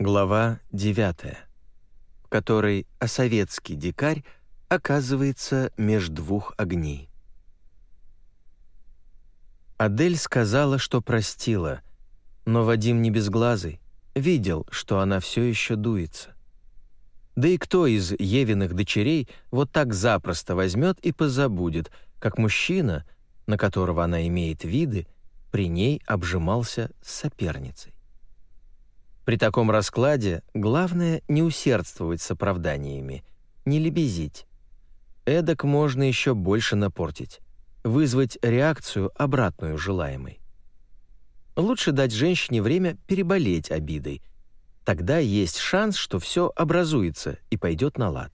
Глава 9, в которой осоветский дикарь оказывается меж двух огней. Адель сказала, что простила, но Вадим не безглазый, видел, что она все еще дуется. Да и кто из Евиных дочерей вот так запросто возьмет и позабудет, как мужчина, на которого она имеет виды, при ней обжимался с соперницей. При таком раскладе главное не усердствовать с оправданиями, не лебезить. Эдак можно еще больше напортить, вызвать реакцию, обратную желаемой. Лучше дать женщине время переболеть обидой. Тогда есть шанс, что все образуется и пойдет на лад.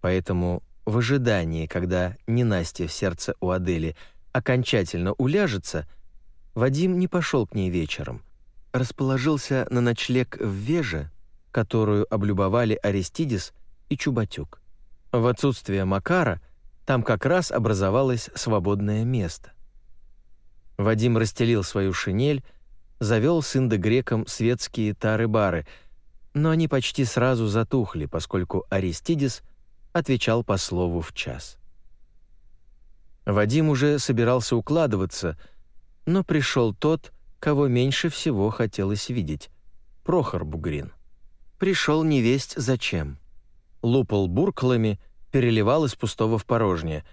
Поэтому в ожидании, когда ненастье в сердце у Адели окончательно уляжется, Вадим не пошел к ней вечером. Расположился на ночлег в Веже, которую облюбовали Аристидис и Чубатюк. В отсутствие Макара там как раз образовалось свободное место. Вадим расстелил свою шинель, завел с индогреком светские тары-бары, но они почти сразу затухли, поскольку Аристидис отвечал по слову в час. Вадим уже собирался укладываться, но пришел тот, кого меньше всего хотелось видеть — Прохор Бугрин. Пришел невесть зачем. Лупал бурклами, переливал из пустого в порожнее.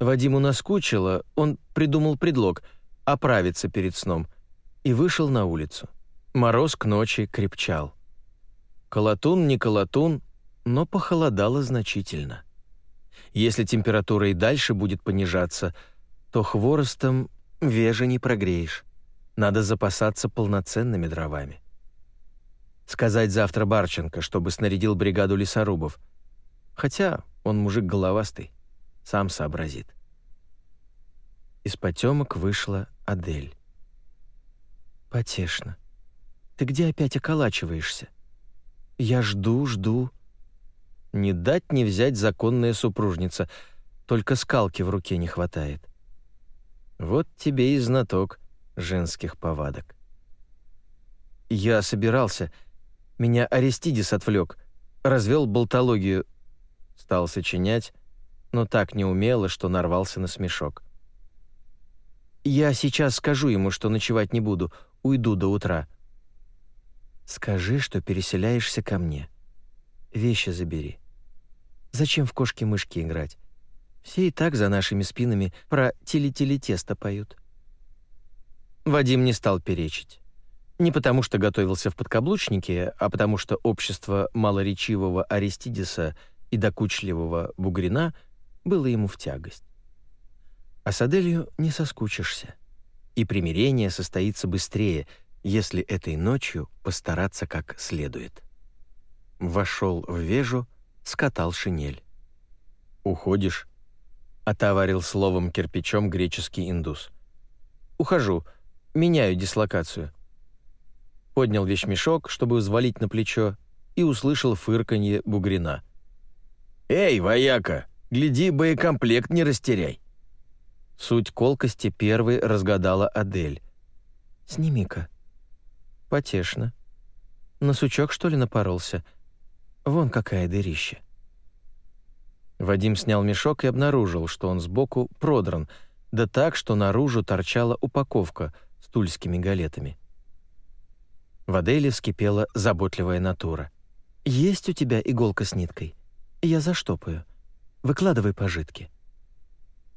Вадиму наскучило, он придумал предлог — оправиться перед сном, и вышел на улицу. Мороз к ночи крепчал. Колотун не колотун, но похолодало значительно. Если температура и дальше будет понижаться, то хворостом веже не прогреешь. Надо запасаться полноценными дровами. Сказать завтра Барченко, чтобы снарядил бригаду лесорубов. Хотя он мужик головастый, сам сообразит. Из потемок вышла Адель. «Потешно. Ты где опять околачиваешься? Я жду, жду». Не дать не взять законная супружница, только скалки в руке не хватает. Вот тебе и знаток женских повадок. Я собирался. Меня Аристидис отвлек, развел болтологию, стал сочинять, но так неумело, что нарвался на смешок. Я сейчас скажу ему, что ночевать не буду, уйду до утра. Скажи, что переселяешься ко мне. Вещи забери. Зачем в кошки-мышки играть? Все и так за нашими спинами про тили-тили-тесто поют. Вадим не стал перечить. Не потому, что готовился в подкаблучнике, а потому что общество малоречивого Аристидиса и докучливого Бугрина было ему в тягость. А с Аделью не соскучишься. И примирение состоится быстрее, если этой ночью постараться как следует. Вошел в вежу, скатал шинель. «Уходишь?» — отоварил словом кирпичом греческий индус. «Ухожу. Меняю дислокацию». Поднял вещмешок, чтобы взвалить на плечо, и услышал фырканье бугрина. «Эй, вояка, гляди, боекомплект не растеряй!» Суть колкости первой разгадала Адель. «Сними-ка». «Потешно. На сучок, что ли, напоролся? Вон какая дырища». Вадим снял мешок и обнаружил, что он сбоку продран, да так, что наружу торчала упаковка тульскими галетами. В Аделе вскипела заботливая натура. «Есть у тебя иголка с ниткой? Я заштопаю. Выкладывай пожитки».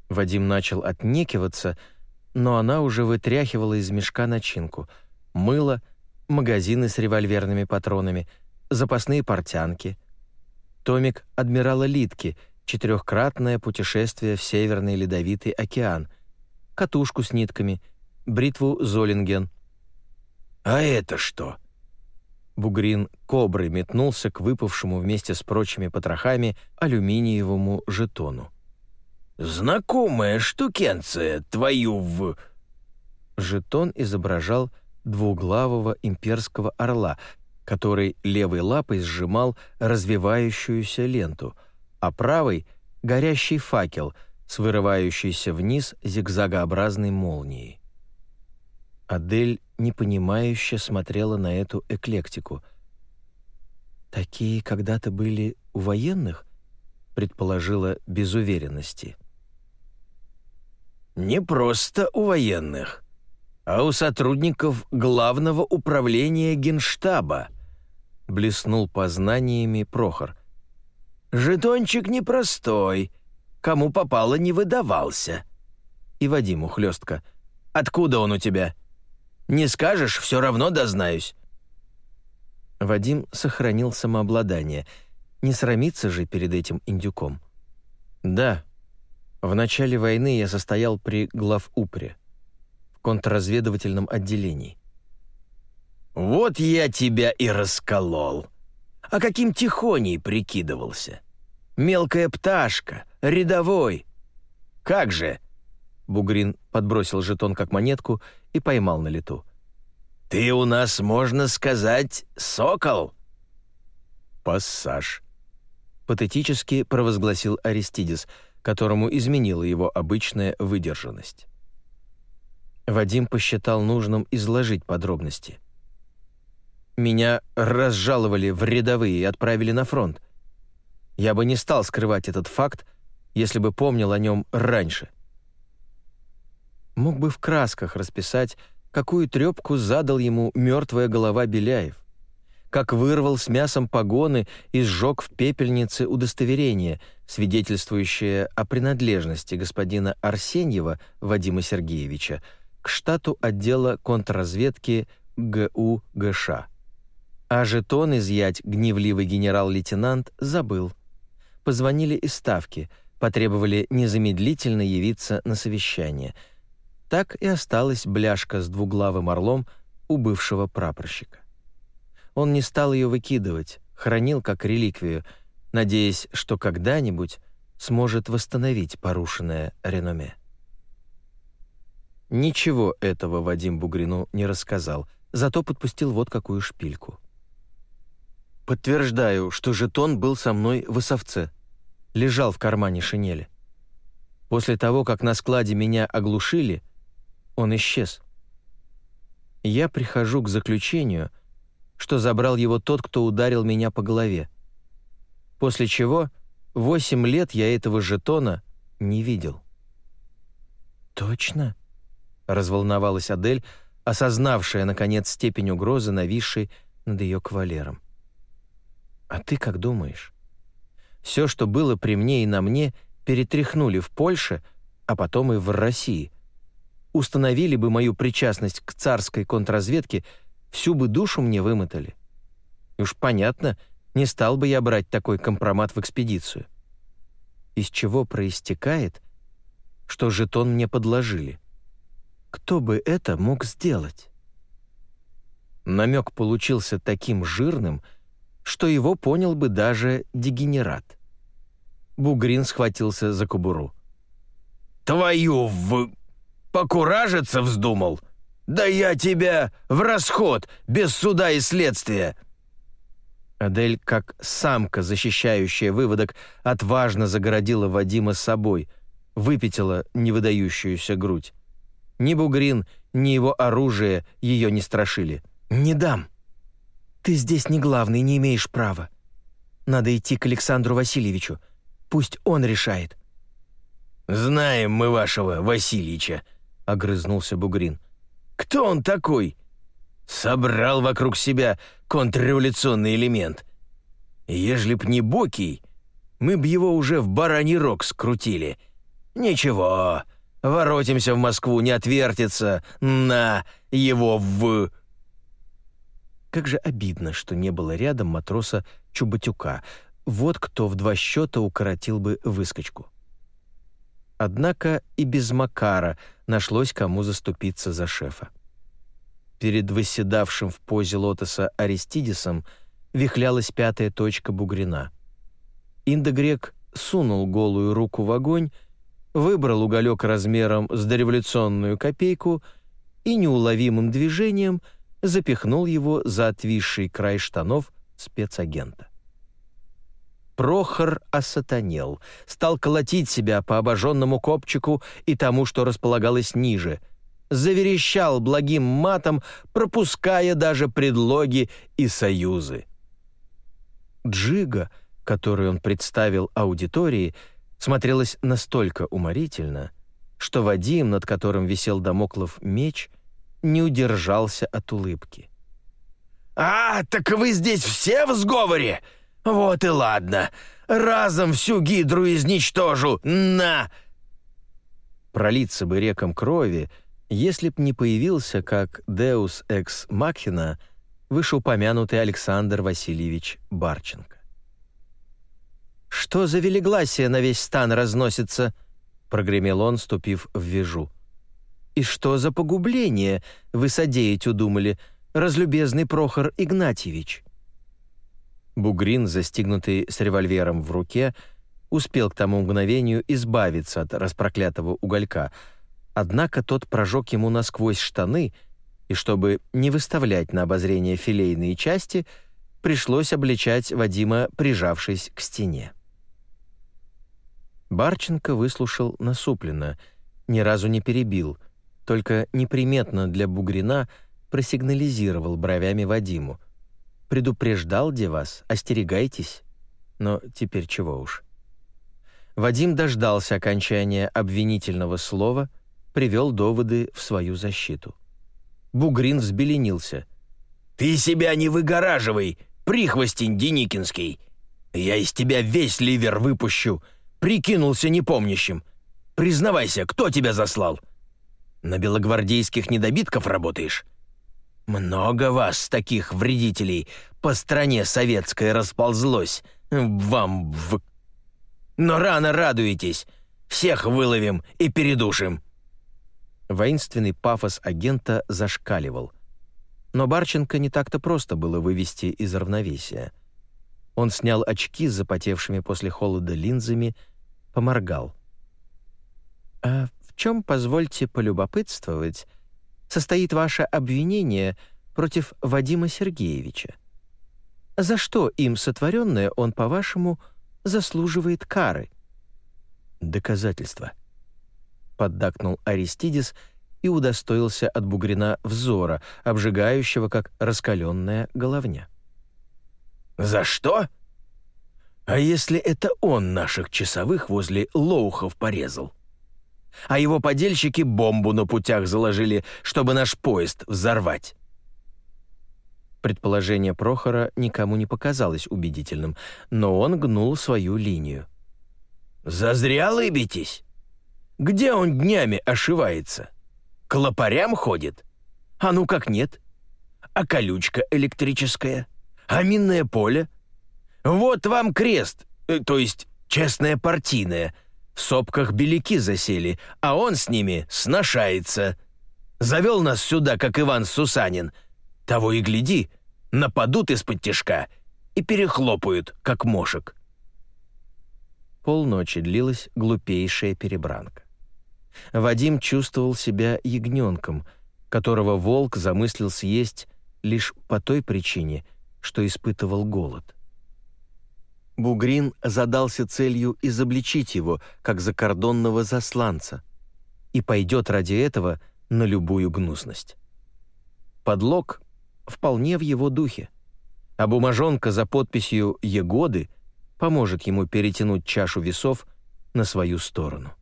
Вадим начал отнекиваться, но она уже вытряхивала из мешка начинку. Мыло, магазины с револьверными патронами, запасные портянки. Томик адмирала Литки, четырехкратное путешествие в Северный Ледовитый океан, катушку с нитками, бритву Золинген. «А это что?» Бугрин коброй метнулся к выпавшему вместе с прочими потрохами алюминиевому жетону. «Знакомая штукенция, твою в...» Жетон изображал двуглавого имперского орла, который левой лапой сжимал развивающуюся ленту, а правой — горящий факел с вырывающейся вниз зигзагообразной молнией. Адель непонимающе смотрела на эту эклектику. «Такие когда-то были у военных?» — предположила без уверенности. «Не просто у военных, а у сотрудников Главного управления Генштаба», — блеснул познаниями Прохор. «Жетончик непростой, кому попало не выдавался». И Вадиму хлестко. «Откуда он у тебя?» Не скажешь, все равно дознаюсь». Вадим сохранил самообладание. Не срамиться же перед этим индюком. «Да, в начале войны я состоял при главупре, в контрразведывательном отделении». «Вот я тебя и расколол. А каким тихоней прикидывался? Мелкая пташка, рядовой. Как же?» Бугрин подбросил жетон как монетку и поймал на лету. «Ты у нас, можно сказать, сокол?» «Пассаж», — патетически провозгласил Аристидис, которому изменила его обычная выдержанность. Вадим посчитал нужным изложить подробности. «Меня разжаловали в рядовые и отправили на фронт. Я бы не стал скрывать этот факт, если бы помнил о нем раньше мог бы в красках расписать, какую трепку задал ему мертвая голова Беляев, как вырвал с мясом погоны и сжег в пепельнице удостоверение, свидетельствующее о принадлежности господина Арсеньева Вадима Сергеевича к штату отдела контрразведки ГУ ГШ. А жетон изъять гневливый генерал-лейтенант забыл. Позвонили из Ставки, потребовали незамедлительно явиться на совещание — так и осталась бляшка с двуглавым орлом у бывшего прапорщика. Он не стал ее выкидывать, хранил как реликвию, надеясь, что когда-нибудь сможет восстановить порушенное реноме. Ничего этого Вадим Бугрину не рассказал, зато подпустил вот какую шпильку. «Подтверждаю, что жетон был со мной в Осовце. Лежал в кармане шинели. После того, как на складе меня оглушили — он исчез. Я прихожу к заключению, что забрал его тот, кто ударил меня по голове. После чего восемь лет я этого жетона не видел. «Точно?» — разволновалась Адель, осознавшая, наконец, степень угрозы, нависшей над ее кавалером. «А ты как думаешь? Все, что было при мне и на мне, перетряхнули в Польше, а потом и в России установили бы мою причастность к царской контрразведке, всю бы душу мне вымотали. И уж понятно, не стал бы я брать такой компромат в экспедицию. Из чего проистекает, что жетон мне подложили. Кто бы это мог сделать? Намек получился таким жирным, что его понял бы даже дегенерат. Бугрин схватился за кобуру. «Твою в...» Покуражиться вздумал? Да я тебя в расход, без суда и следствия!» Адель, как самка, защищающая выводок, отважно загородила Вадима собой, выпятила невыдающуюся грудь. Ни Бугрин, ни его оружие ее не страшили. «Не дам. Ты здесь не главный, не имеешь права. Надо идти к Александру Васильевичу. Пусть он решает». «Знаем мы вашего Васильича», — огрызнулся Бугрин. «Кто он такой?» «Собрал вокруг себя контрреволюционный элемент. Ежели б не Бокий, мы б его уже в бараний рог скрутили. Ничего, воротимся в Москву, не отвертится на его в...» Как же обидно, что не было рядом матроса Чубатюка. Вот кто в два счета укоротил бы выскочку. Однако и без Макара нашлось кому заступиться за шефа. Перед восседавшим в позе лотоса Аристидисом вихлялась пятая точка бугрина. Индогрек сунул голую руку в огонь, выбрал уголек размером с дореволюционную копейку и неуловимым движением запихнул его за отвисший край штанов спецагента. Прохор осатанел, стал колотить себя по обожженному копчику и тому, что располагалось ниже. заверещал благим матом, пропуская даже предлоги и союзы. Джига, которую он представил аудитории, смотрелась настолько уморительно, что Вадим, над которым висел домоклов меч, не удержался от улыбки. «А, так вы здесь все в сговоре? Вот и ладно. Разом всю гидру изничтожу. На!» Пролиться бы реком крови, если б не появился как Deus Ex Machina вышеупомянутый Александр Васильевич Барченко. «Что за велигласие на весь стан разносится?» — прогремел он, ступив в вежу. «И что за погубление вы содеять удумали, разлюбезный Прохор Игнатьевич?» Бугрин, застигнутый с револьвером в руке, успел к тому мгновению избавиться от распроклятого уголька, однако тот прожег ему насквозь штаны, и чтобы не выставлять на обозрение филейные части, пришлось обличать Вадима, прижавшись к стене. Барченко выслушал насупленно, ни разу не перебил, только неприметно для Бугрина просигнализировал бровями Вадиму. «Предупреждал де вас, остерегайтесь». Но теперь чего уж. Вадим дождался окончания обвинительного слова, привел доводы в свою защиту. Бугрин взбеленился. «Ты себя не выгораживай, прихвостень Деникинский! Я из тебя весь ливер выпущу!» Прикинулся непомнящим. Признавайся, кто тебя заслал? На белогвардейских недобитков работаешь? Много вас, таких вредителей, по стране советской расползлось. Вам в... Но рано радуетесь. Всех выловим и передушим. Воинственный пафос агента зашкаливал. Но Барченко не так-то просто было вывести из равновесия. Он снял очки с запотевшими после холода линзами, поморгал. «А в чем, позвольте полюбопытствовать, состоит ваше обвинение против Вадима Сергеевича? За что им сотворенное он, по-вашему, заслуживает кары?» «Доказательства», — поддакнул Аристидис и удостоился от Бугрина взора, обжигающего, как раскаленная головня. «За что?» «А если это он наших часовых возле Лоухов порезал?» А его подельщики бомбу на путях заложили, чтобы наш поезд взорвать. Предположение Прохора никому не показалось убедительным, но он гнул свою линию. «Зазря лыбитесь? Где он днями ошивается? К лопарям ходит? А ну как нет? А колючка электрическая? А минное поле? Вот вам крест, э, то есть честная партийная. В сопках беляки засели, а он с ними сношается. Завел нас сюда, как Иван Сусанин. Того и гляди, нападут из-под тишка и перехлопают, как мошек. Полночи длилась глупейшая перебранка. Вадим чувствовал себя ягненком, которого волк замыслил съесть лишь по той причине, что испытывал голод. Бугрин задался целью изобличить его, как закордонного засланца, и пойдет ради этого на любую гнусность. Подлог вполне в его духе, а бумажонка за подписью «Егоды» поможет ему перетянуть чашу весов на свою сторону.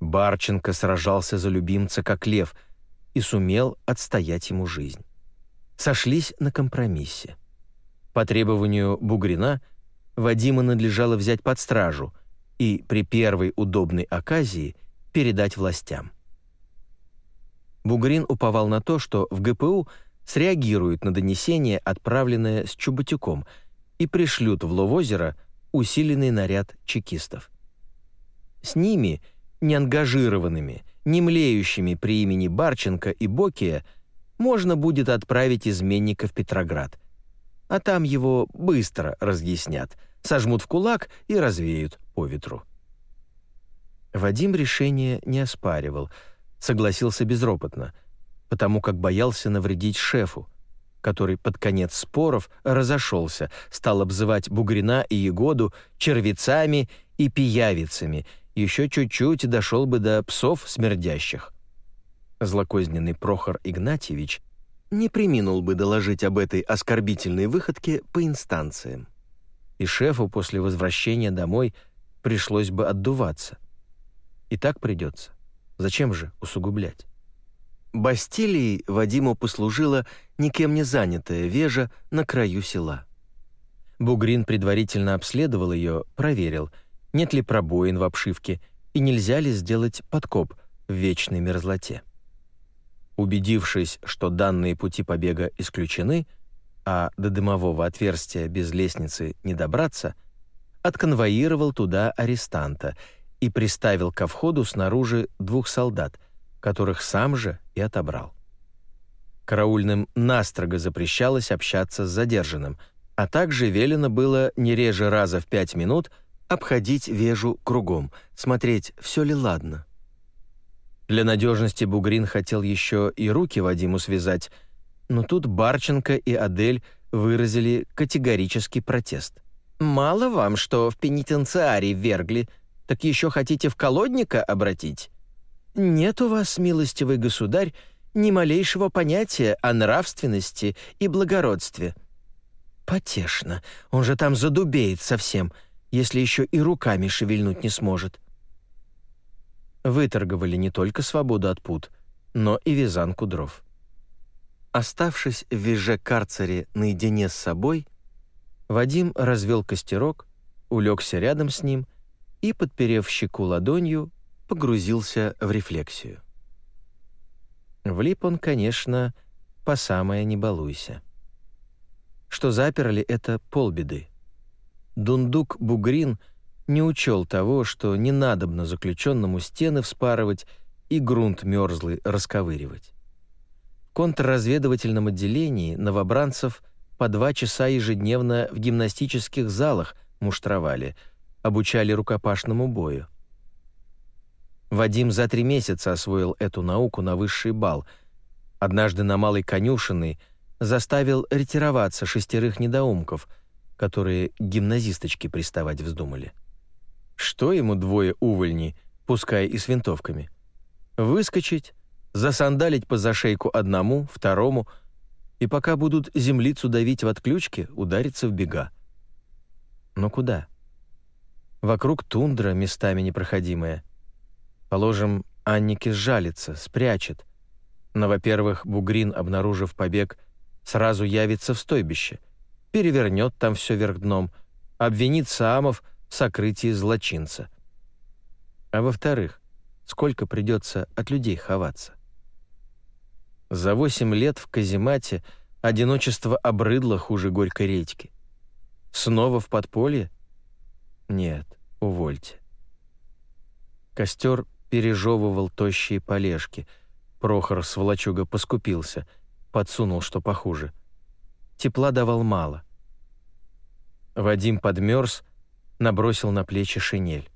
Барченко сражался за любимца как лев и сумел отстоять ему жизнь. Сошлись на компромиссе. По требованию Бугрина Вадима надлежало взять под стражу и при первой удобной оказии передать властям. Бугрин уповал на то, что в ГПУ среагируют на донесение, отправленное с Чубатюком, и пришлют в Ловозеро усиленный наряд чекистов. С ними, неангажированными, не млеющими при имени Барченко и Бокия, можно будет отправить изменника в Петроград – а там его быстро разъяснят, сожмут в кулак и развеют по ветру. Вадим решение не оспаривал, согласился безропотно, потому как боялся навредить шефу, который под конец споров разошелся, стал обзывать Бугрина и Егоду червецами и пиявицами, еще чуть-чуть дошел бы до псов смердящих. Злокозненный Прохор Игнатьевич не приминул бы доложить об этой оскорбительной выходке по инстанциям. И шефу после возвращения домой пришлось бы отдуваться. И так придется. Зачем же усугублять? Бастилией Вадиму послужила никем не занятая вежа на краю села. Бугрин предварительно обследовал ее, проверил, нет ли пробоин в обшивке и нельзя ли сделать подкоп в вечной мерзлоте. Убедившись, что данные пути побега исключены, а до дымового отверстия без лестницы не добраться, отконвоировал туда арестанта и приставил ко входу снаружи двух солдат, которых сам же и отобрал. Караульным настрого запрещалось общаться с задержанным, а также велено было не реже раза в пять минут обходить вежу кругом, смотреть, все ли ладно. Для надежности Бугрин хотел еще и руки Вадиму связать, но тут Барченко и Адель выразили категорический протест. «Мало вам, что в пенитенциарий вергли, так еще хотите в колодника обратить? Нет у вас, милостивый государь, ни малейшего понятия о нравственности и благородстве». «Потешно, он же там задубеет совсем, если еще и руками шевельнуть не сможет» выторговали не только свободу от пут, но и вязанку дров. Оставшись в виже-карцере наедине с собой, Вадим развел костерок, улегся рядом с ним и, подперев щеку ладонью, погрузился в рефлексию. Влип он, конечно, по самое не балуйся. Что заперли, это полбеды. Дундук Бугрин — не учел того, что не надобно заключенному стены вспарывать и грунт мерзлый расковыривать. В контрразведывательном отделении новобранцев по два часа ежедневно в гимнастических залах муштровали, обучали рукопашному бою. Вадим за три месяца освоил эту науку на высший бал. Однажды на Малой Конюшиной заставил ретироваться шестерых недоумков, которые гимназисточки приставать вздумали. Что ему двое увольней, пускай и с винтовками? Выскочить, засандалить по зашейку одному, второму, и пока будут землицу давить в отключке, удариться в бега. Но куда? Вокруг тундра местами непроходимая. Положим, Аннике сжалится, спрячет. Но, во-первых, Бугрин, обнаружив побег, сразу явится в стойбище, перевернет там все вверх дном, обвинит Саамов — сокрытии злочинца. А во-вторых, сколько придется от людей ховаться? За восемь лет в каземате одиночество обрыдло хуже горькой редьки. Снова в подполье? Нет, увольте. Костер пережевывал тощие полежки. Прохор с волочуга поскупился, подсунул, что похуже. Тепла давал мало. Вадим подмерз, набросил на плечи шинель.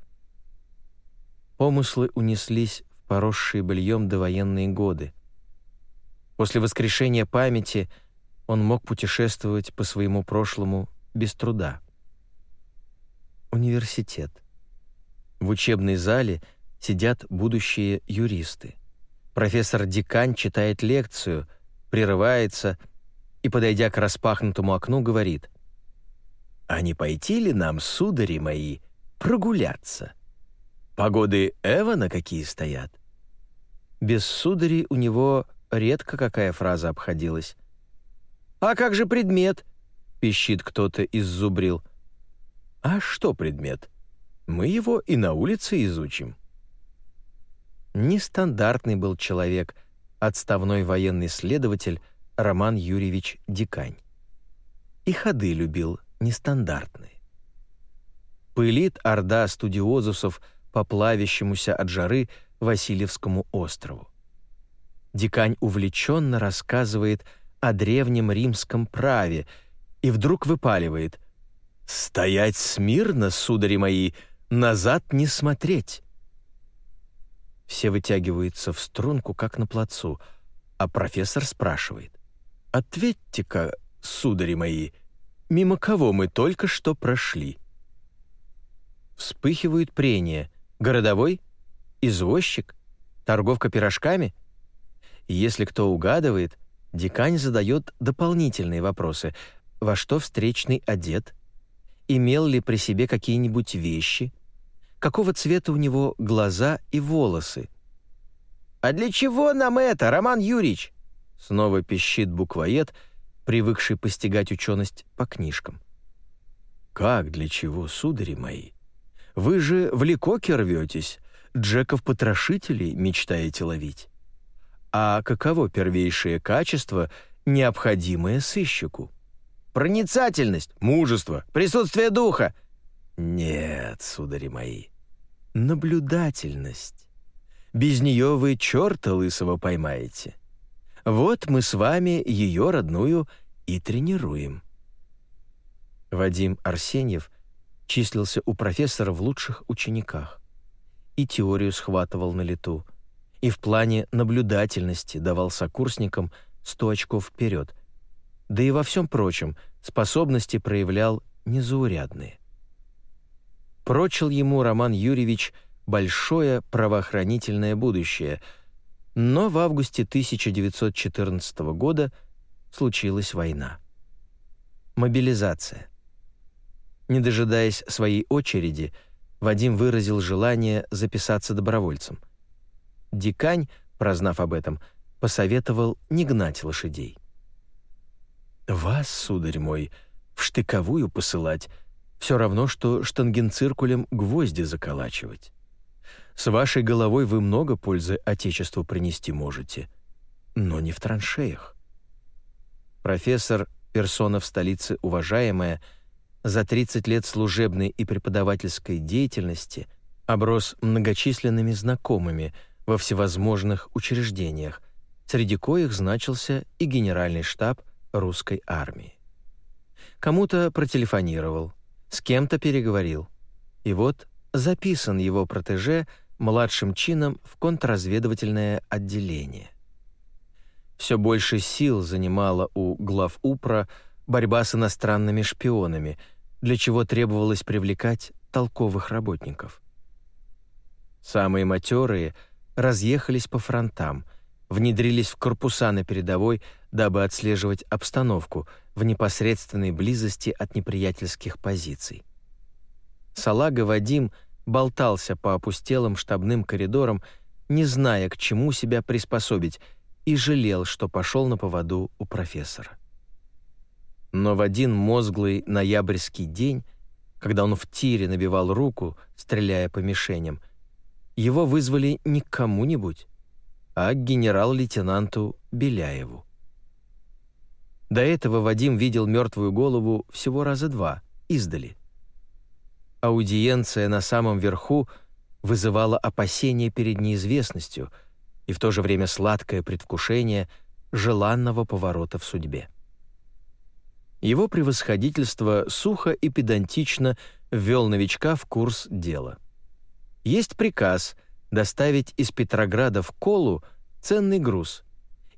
Помыслы унеслись в поросшие быльем довоенные годы. После воскрешения памяти он мог путешествовать по своему прошлому без труда. Университет. В учебной зале сидят будущие юристы. Профессор Декань читает лекцию, прерывается и, подойдя к распахнутому окну, говорит — а не пойти ли нам, судари мои, прогуляться? Погоды Эвана какие стоят? Без судари у него редко какая фраза обходилась. «А как же предмет?» — пищит кто-то из зубрил. «А что предмет? Мы его и на улице изучим». Нестандартный был человек, отставной военный следователь Роман Юрьевич Дикань. И ходы любил нестандартные. Пылит орда студиозусов по плавящемуся от жары Васильевскому острову. Дикань увлеченно рассказывает о древнем римском праве и вдруг выпаливает «Стоять смирно, судари мои, назад не смотреть!» Все вытягиваются в струнку, как на плацу, а профессор спрашивает «Ответьте-ка, судари мои, мимо кого мы только что прошли. Вспыхивают прения. Городовой? Извозчик? Торговка пирожками? Если кто угадывает, дикань задает дополнительные вопросы. Во что встречный одет? Имел ли при себе какие-нибудь вещи? Какого цвета у него глаза и волосы? «А для чего нам это, Роман Юрьевич?» Снова пищит буквоед, привыкший постигать ученость по книжкам. «Как для чего, судари мои? Вы же в Лекоке рветесь, Джеков-потрошителей мечтаете ловить. А каково первейшее качество, необходимое сыщику? Проницательность, мужество, присутствие духа. Нет, судари мои, наблюдательность. Без нее вы черта лысого поймаете. Вот мы с вами ее родную и тренируем. Вадим Арсеньев числился у профессора в лучших учениках. И теорию схватывал на лету, и в плане наблюдательности давал сокурсникам 100 очков вперед, да и во всем прочем способности проявлял незаурядные. Прочил ему Роман Юрьевич большое правоохранительное будущее, но в августе 1914 года случилась война. Мобилизация. Не дожидаясь своей очереди, Вадим выразил желание записаться добровольцем. Дикань, прознав об этом, посоветовал не гнать лошадей. «Вас, сударь мой, в штыковую посылать все равно, что штангенциркулем гвозди заколачивать. С вашей головой вы много пользы Отечеству принести можете, но не в траншеях». Профессор, персона в столице уважаемая, — за 30 лет служебной и преподавательской деятельности оброс многочисленными знакомыми во всевозможных учреждениях, среди коих значился и генеральный штаб русской армии. Кому-то протелефонировал, с кем-то переговорил. И вот записан его протеже младшим чином в контрразведывательное отделение. Все больше сил занимала у глав УПРА борьба с иностранными шпионами, для чего требовалось привлекать толковых работников. Самые матерые разъехались по фронтам, внедрились в корпуса на передовой, дабы отслеживать обстановку в непосредственной близости от неприятельских позиций. Салага Вадим болтался по опустелым штабным коридорам, не зная, к чему себя приспособить, и жалел, что пошел на поводу у профессора. Но в один мозглый ноябрьский день, когда он в тире набивал руку, стреляя по мишеням, его вызвали не к кому-нибудь, а к генерал-лейтенанту Беляеву. До этого Вадим видел мертвую голову всего раза два, издали. Аудиенция на самом верху вызывала опасения перед неизвестностью и в то же время сладкое предвкушение желанного поворота в судьбе. Его превосходительство сухо и педантично ввел новичка в курс дела. Есть приказ доставить из Петрограда в Колу ценный груз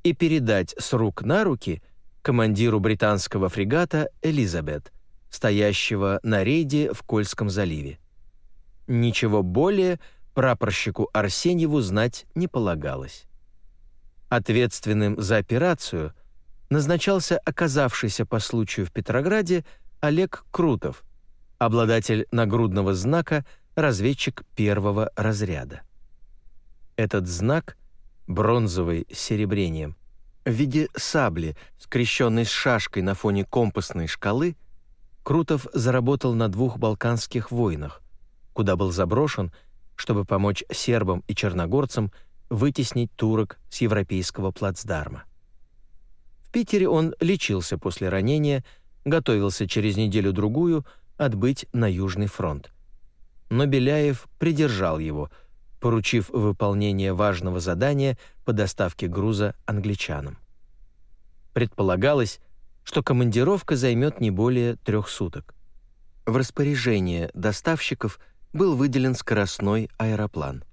и передать с рук на руки командиру британского фрегата «Элизабет», стоящего на рейде в Кольском заливе. Ничего более прапорщику Арсеньеву знать не полагалось. Ответственным за операцию – назначался оказавшийся по случаю в Петрограде Олег Крутов, обладатель нагрудного знака разведчик первого разряда. Этот знак, бронзовый с серебрением, в виде сабли, скрещенной с шашкой на фоне компасной шкалы, Крутов заработал на двух балканских войнах, куда был заброшен, чтобы помочь сербам и черногорцам вытеснить турок с европейского плацдарма. Питере он лечился после ранения, готовился через неделю-другую отбыть на Южный фронт. Но Беляев придержал его, поручив выполнение важного задания по доставке груза англичанам. Предполагалось, что командировка займет не более трех суток. В распоряжение доставщиков был выделен скоростной аэроплан.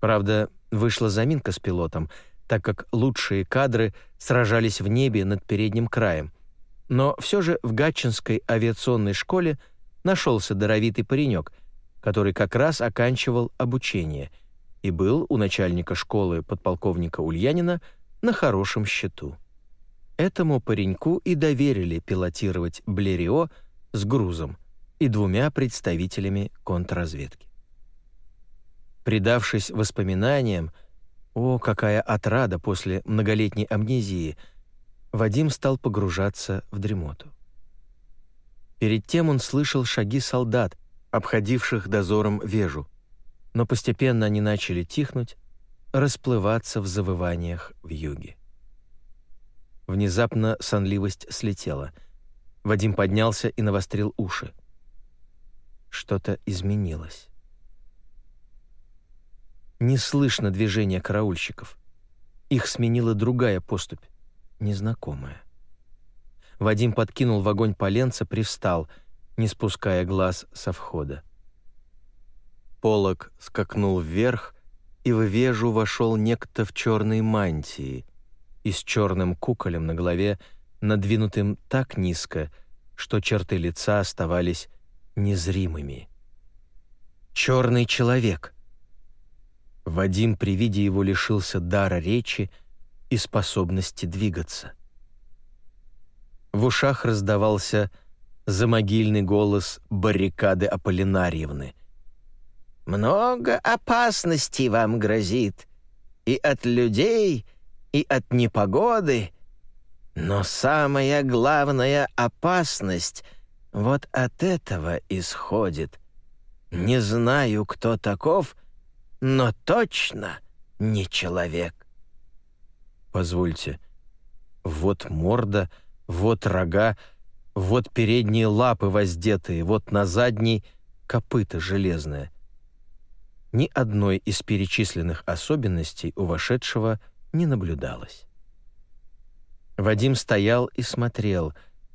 Правда, вышла заминка с пилотом — так как лучшие кадры сражались в небе над передним краем. Но все же в Гатчинской авиационной школе нашелся даровитый паренек, который как раз оканчивал обучение, и был у начальника школы подполковника Ульянина на хорошем счету. Этому пареньку и доверили пилотировать Блерио с грузом и двумя представителями контрразведки. Предавшись воспоминаниям, о, какая отрада после многолетней амнезии, Вадим стал погружаться в дремоту. Перед тем он слышал шаги солдат, обходивших дозором вежу, но постепенно они начали тихнуть, расплываться в завываниях в юге. Внезапно сонливость слетела. Вадим поднялся и навострил уши. Что-то изменилось. Не слышно движения караульщиков. Их сменила другая поступь, незнакомая. Вадим подкинул в огонь поленца, привстал, не спуская глаз со входа. Полок скакнул вверх, и в вежу вошел некто в черной мантии и с черным куколем на голове, надвинутым так низко, что черты лица оставались незримыми. «Черный человек!» Вадим при виде его лишился дара речи и способности двигаться. В ушах раздавался замогильный голос баррикады Аполлинарьевны. «Много опасностей вам грозит, и от людей, и от непогоды, но самая главная опасность вот от этого исходит. Не знаю, кто таков, но точно не человек». «Позвольте, вот морда, вот рога, вот передние лапы воздетые, вот на задней копыта железное. Ни одной из перечисленных особенностей у вошедшего не наблюдалось. Вадим стоял и смотрел,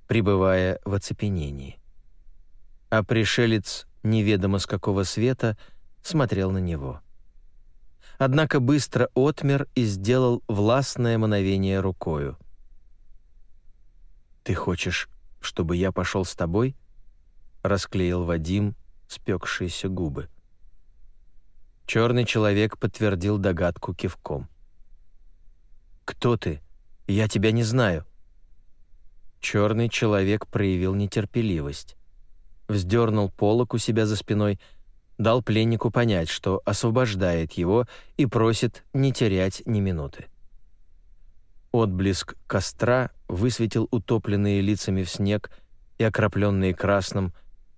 пребывая в оцепенении. А пришелец, неведомо с какого света, смотрел на него. Однако быстро отмер и сделал властное мановение рукою. «Ты хочешь чтобы я пошел с тобой?» — расклеил Вадим спекшиеся губы. Черный человек подтвердил догадку кивком. «Кто ты? Я тебя не знаю». Черный человек проявил нетерпеливость. Вздернул полок у себя за спиной, дал пленнику понять, что освобождает его и просит не терять ни минуты. Отблеск костра высветил утопленные лицами в снег и окропленные красным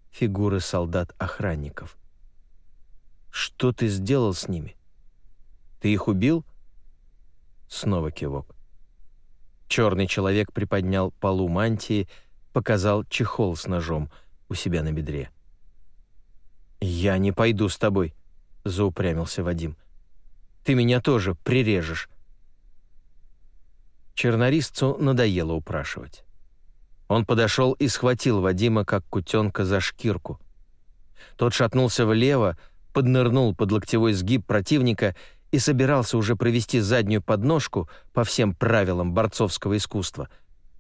фигуры солдат-охранников. «Что ты сделал с ними? Ты их убил?» Снова кивок. Черный человек приподнял полу мантии, показал чехол с ножом у себя на бедре. «Я не пойду с тобой», — заупрямился Вадим. «Ты меня тоже прирежешь. Чернорисцу надоело упрашивать. Он подошел и схватил Вадима, как кутенка, за шкирку. Тот шатнулся влево, поднырнул под локтевой сгиб противника и собирался уже провести заднюю подножку по всем правилам борцовского искусства.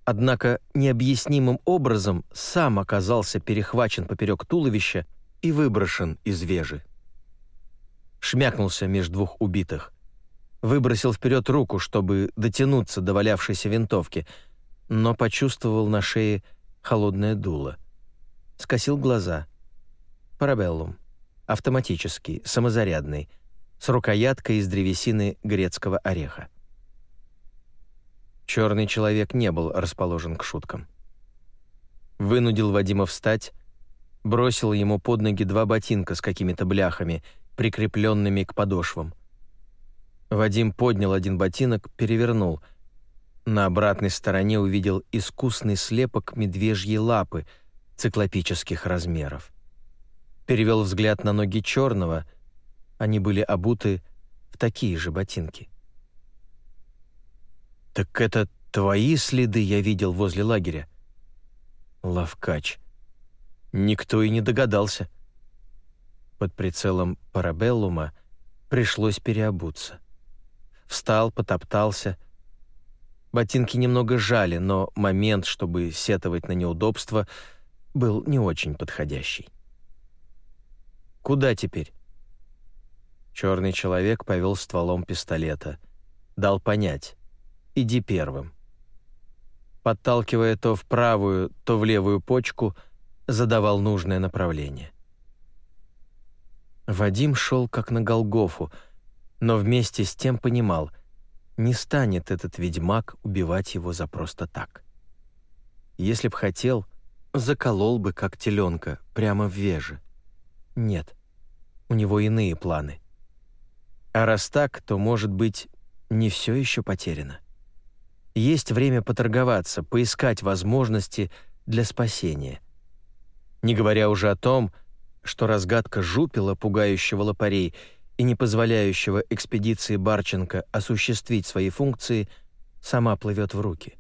Однако необъяснимым образом сам оказался перехвачен поперек туловища и выброшен из вежи. Шмякнулся между двух убитых выбросил вперед руку, чтобы дотянуться до валявшейся винтовки, но почувствовал на шее холодное дуло. Скосил глаза. Парабеллум. Автоматический, самозарядный, с рукояткой из древесины грецкого ореха. Черный человек не был расположен к шуткам. Вынудил Вадима встать, бросил ему под ноги два ботинка с какими-то бляхами, прикрепленными к подошвам — Вадим поднял один ботинок, перевернул. На обратной стороне увидел искусный слепок медвежьей лапы циклопических размеров. Перевел взгляд на ноги черного, они были обуты в такие же ботинки. «Так это твои следы я видел возле лагеря?» Лавкач. Никто и не догадался. Под прицелом парабеллума пришлось переобуться встал, потоптался. Ботинки немного жали, но момент, чтобы сетовать на неудобство, был не очень подходящий. «Куда теперь?» Черный человек повел стволом пистолета. Дал понять. «Иди первым». Подталкивая то в правую, то в левую почку, задавал нужное направление. Вадим шел как на Голгофу, но вместе с тем понимал, не станет этот ведьмак убивать его за просто так. Если б хотел, заколол бы, как теленка, прямо в веже. Нет, у него иные планы. А раз так, то, может быть, не все еще потеряно. Есть время поторговаться, поискать возможности для спасения. Не говоря уже о том, что разгадка жупила, пугающего лопарей и не позволяющего экспедиции Барченко осуществить свои функции, сама плывет в руки.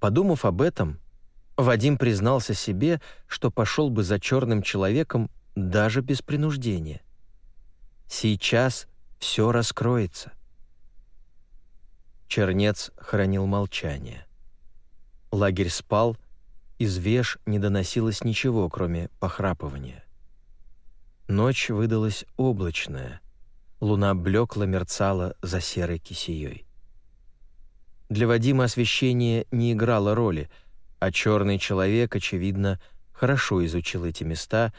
Подумав об этом, Вадим признался себе, что пошел бы за черным человеком даже без принуждения. Сейчас все раскроется. Чернец хранил молчание. Лагерь спал, из веш не доносилось ничего, кроме похрапывания. Ночь выдалась облачная, луна блекла мерцала за серой кисеей. Для Вадима освещение не играло роли, а черный человек, очевидно, хорошо изучил эти места,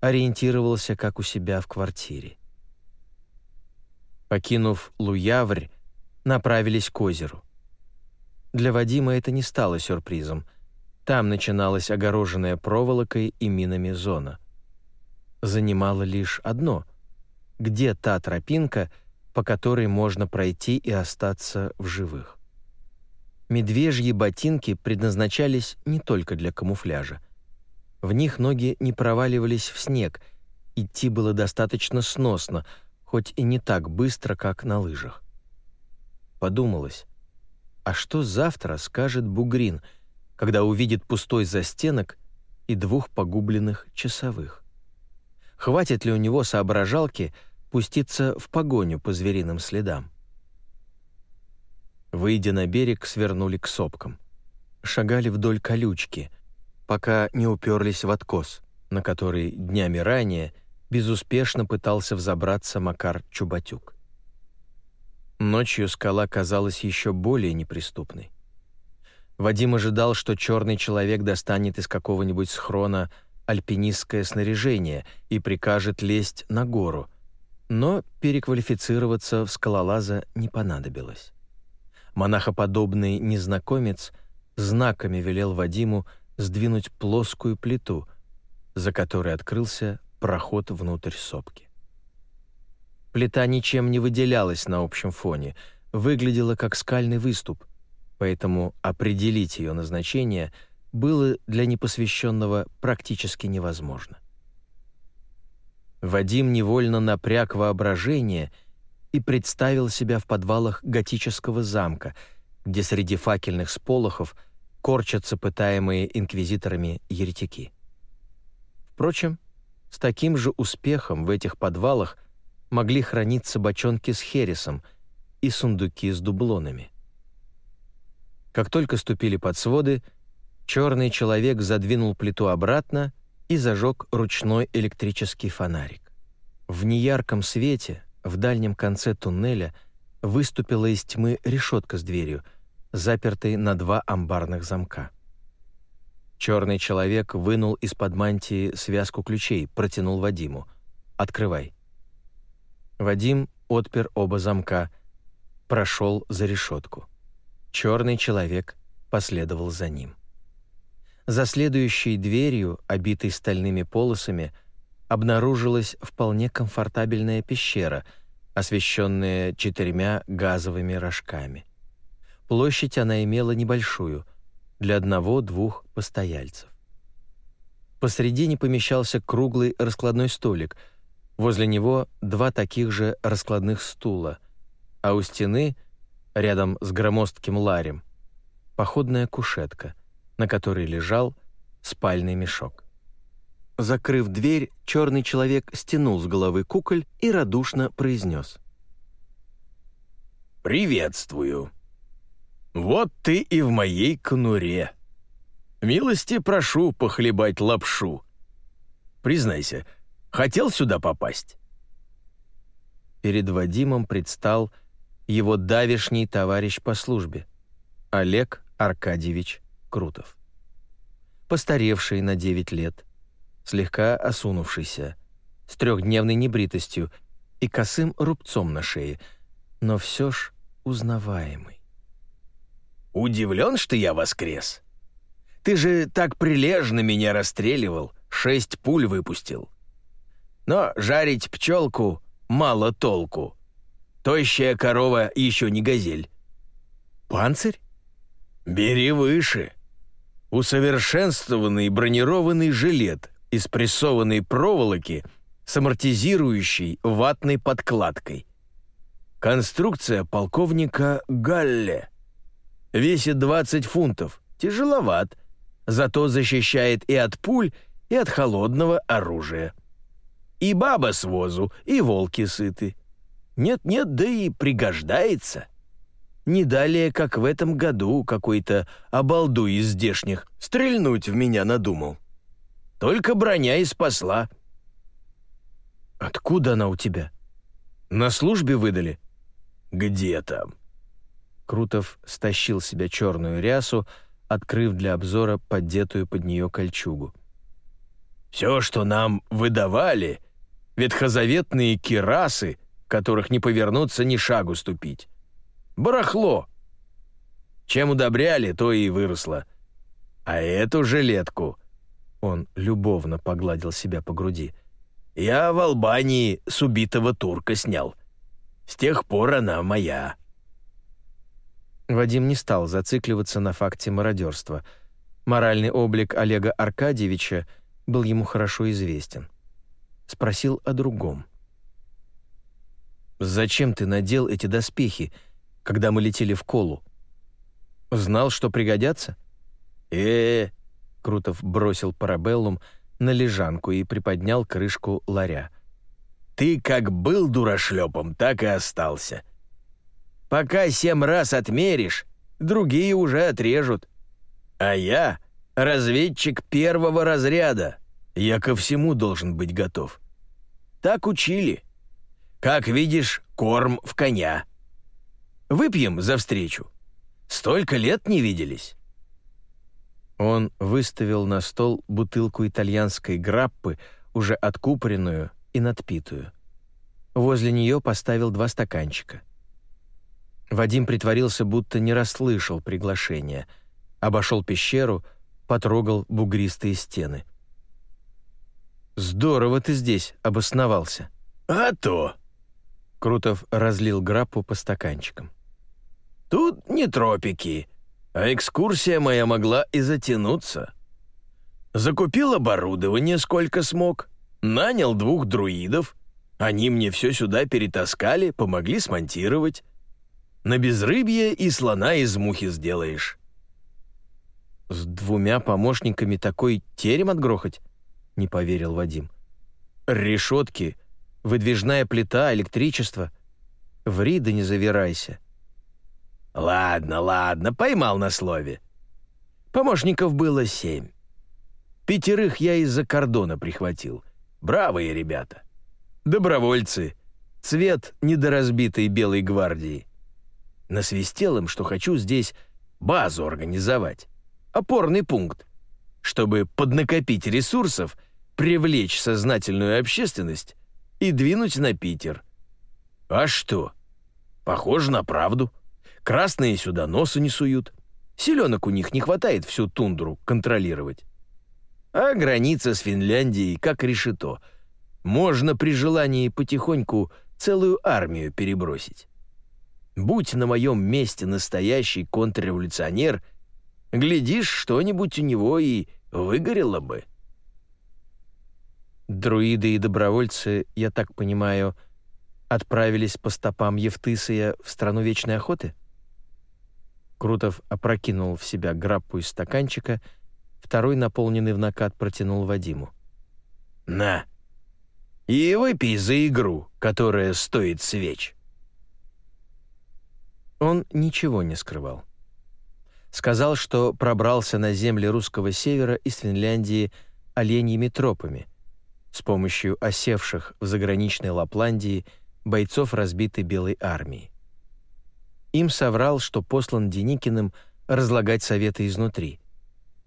ориентировался как у себя в квартире. Покинув Луяврь, направились к озеру. Для Вадима это не стало сюрпризом. Там начиналась огороженная проволокой и минами зона. Занимало лишь одно — где та тропинка, по которой можно пройти и остаться в живых. Медвежьи ботинки предназначались не только для камуфляжа. В них ноги не проваливались в снег, идти было достаточно сносно, хоть и не так быстро, как на лыжах. Подумалось, а что завтра скажет Бугрин, когда увидит пустой застенок и двух погубленных часовых? Хватит ли у него соображалки пуститься в погоню по звериным следам? Выйдя на берег, свернули к сопкам. Шагали вдоль колючки, пока не уперлись в откос, на который днями ранее безуспешно пытался взобраться Макар Чубатюк. Ночью скала казалась еще более неприступной. Вадим ожидал, что черный человек достанет из какого-нибудь схрона альпинистское снаряжение и прикажет лезть на гору, но переквалифицироваться в скалолаза не понадобилось монахоподобный незнакомец знаками велел Вадиму сдвинуть плоскую плиту, за которой открылся проход внутрь сопки. Плита ничем не выделялась на общем фоне, выглядела как скальный выступ, поэтому определить ее назначение было для непосвященного практически невозможно. Вадим невольно напряг воображение — и представил себя в подвалах готического замка, где среди факельных сполохов корчатся пытаемые инквизиторами еретики. Впрочем, с таким же успехом в этих подвалах могли храниться бочонки с хересом и сундуки с дублонами. Как только ступили под своды, черный человек задвинул плиту обратно и зажег ручной электрический фонарик. В неярком свете в дальнем конце туннеля выступила из тьмы решетка с дверью, запертой на два амбарных замка. Черный человек вынул из-под мантии связку ключей, протянул Вадиму. «Открывай». Вадим отпер оба замка, прошел за решетку. Черный человек последовал за ним. За следующей дверью, обитой стальными полосами, обнаружилась вполне комфортабельная пещера, освещенная четырьмя газовыми рожками. Площадь она имела небольшую, для одного-двух постояльцев. Посредине помещался круглый раскладной столик, возле него два таких же раскладных стула, а у стены, рядом с громоздким ларем, походная кушетка, на которой лежал спальный мешок. Закрыв дверь, черный человек стянул с головы куколь и радушно произнес. «Приветствую. Вот ты и в моей конуре. Милости прошу похлебать лапшу. Признайся, хотел сюда попасть?» перед Вадимом предстал его давишний товарищ по службе, Олег Аркадьевич Крутов. Постаревший на 9 лет, слегка осунувшийся, с трехдневной небритостью и косым рубцом на шее, но все ж узнаваемый. «Удивлен, что я воскрес? Ты же так прилежно меня расстреливал, шесть пуль выпустил. Но жарить пчелку мало толку. Тощая корова еще не газель. Панцирь? Бери выше. Усовершенствованный бронированный жилет из прессованной проволоки с амортизирующей ватной подкладкой. Конструкция полковника Галле. Весит 20 фунтов. Тяжеловат, зато защищает и от пуль, и от холодного оружия. И баба с возу, и волки сыты. Нет-нет, да и пригождается. Не далее, как в этом году какой-то обалду из здешних стрельнуть в меня надумал. Только броня и спасла. Откуда она у тебя? На службе выдали? Где там? Крутов стащил себе черную рясу, открыв для обзора поддетую под нее кольчугу. «Все, что нам выдавали, ветхозаветные кирасы, которых не повернуться ни шагу ступить. Барахло. Чем удобряли, то и выросло. А эту жилетку...» Он любовно погладил себя по груди. «Я в Албании с убитого турка снял. С тех пор она моя». Вадим не стал зацикливаться на факте мародерства. Моральный облик Олега Аркадьевича был ему хорошо известен. Спросил о другом. «Зачем ты надел эти доспехи, когда мы летели в Колу? Знал, что пригодятся?» э, -э, Крутов бросил парабеллум на лежанку и приподнял крышку ларя. «Ты как был дурашлепом, так и остался. Пока семь раз отмеришь, другие уже отрежут. А я — разведчик первого разряда. Я ко всему должен быть готов. Так учили. Как видишь, корм в коня. Выпьем за встречу. Столько лет не виделись». Он выставил на стол бутылку итальянской граппы, уже откупоренную и надпитую. Возле нее поставил два стаканчика. Вадим притворился, будто не расслышал приглашения, обошел пещеру, потрогал бугристые стены. «Здорово ты здесь обосновался». «А то!» Крутов разлил граппу по стаканчикам. «Тут не тропики, а экскурсия моя могла и затянуться. Закупил оборудование сколько смог, нанял двух друидов, они мне все сюда перетаскали, помогли смонтировать. На безрыбье и слона из мухи сделаешь». «С двумя помощниками такой терем отгрохать?» — не поверил Вадим. «Решетки выдвижная плита, электричество. Ври да не завирайся. Ладно, ладно, поймал на слове. Помощников было семь. Пятерых я из-за кордона прихватил. Бравые ребята. Добровольцы. Цвет недоразбитой белой гвардии. Насвистел им, что хочу здесь базу организовать. Опорный пункт. Чтобы поднакопить ресурсов, привлечь сознательную общественность и двинуть на Питер. А что? Похоже на правду. Красные сюда носа не суют. Селенок у них не хватает всю тундру контролировать. А граница с Финляндией как решето. Можно при желании потихоньку целую армию перебросить. Будь на моем месте настоящий контрреволюционер, глядишь, что-нибудь у него и выгорело бы. Друиды и добровольцы, я так понимаю, отправились по стопам Евтысия в страну вечной охоты? Крутов опрокинул в себя граппу из стаканчика, второй, наполненный в накат, протянул Вадиму. «На! И выпей за игру, которая стоит свеч!» Он ничего не скрывал. Сказал, что пробрался на земли русского севера из Финляндии оленьими тропами — с помощью осевших в заграничной Лапландии бойцов разбитой Белой армии. Им соврал, что послан Деникиным разлагать советы изнутри.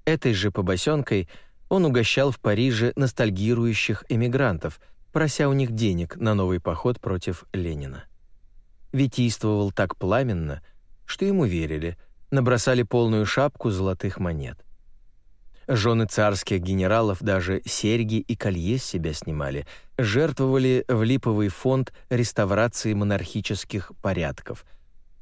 Этой же побосенкой он угощал в Париже ностальгирующих эмигрантов, прося у них денег на новый поход против Ленина. Витийствовал так пламенно, что ему верили, набросали полную шапку золотых монет. Жены царских генералов даже серьги и колье с себя снимали, жертвовали в липовый фонд реставрации монархических порядков.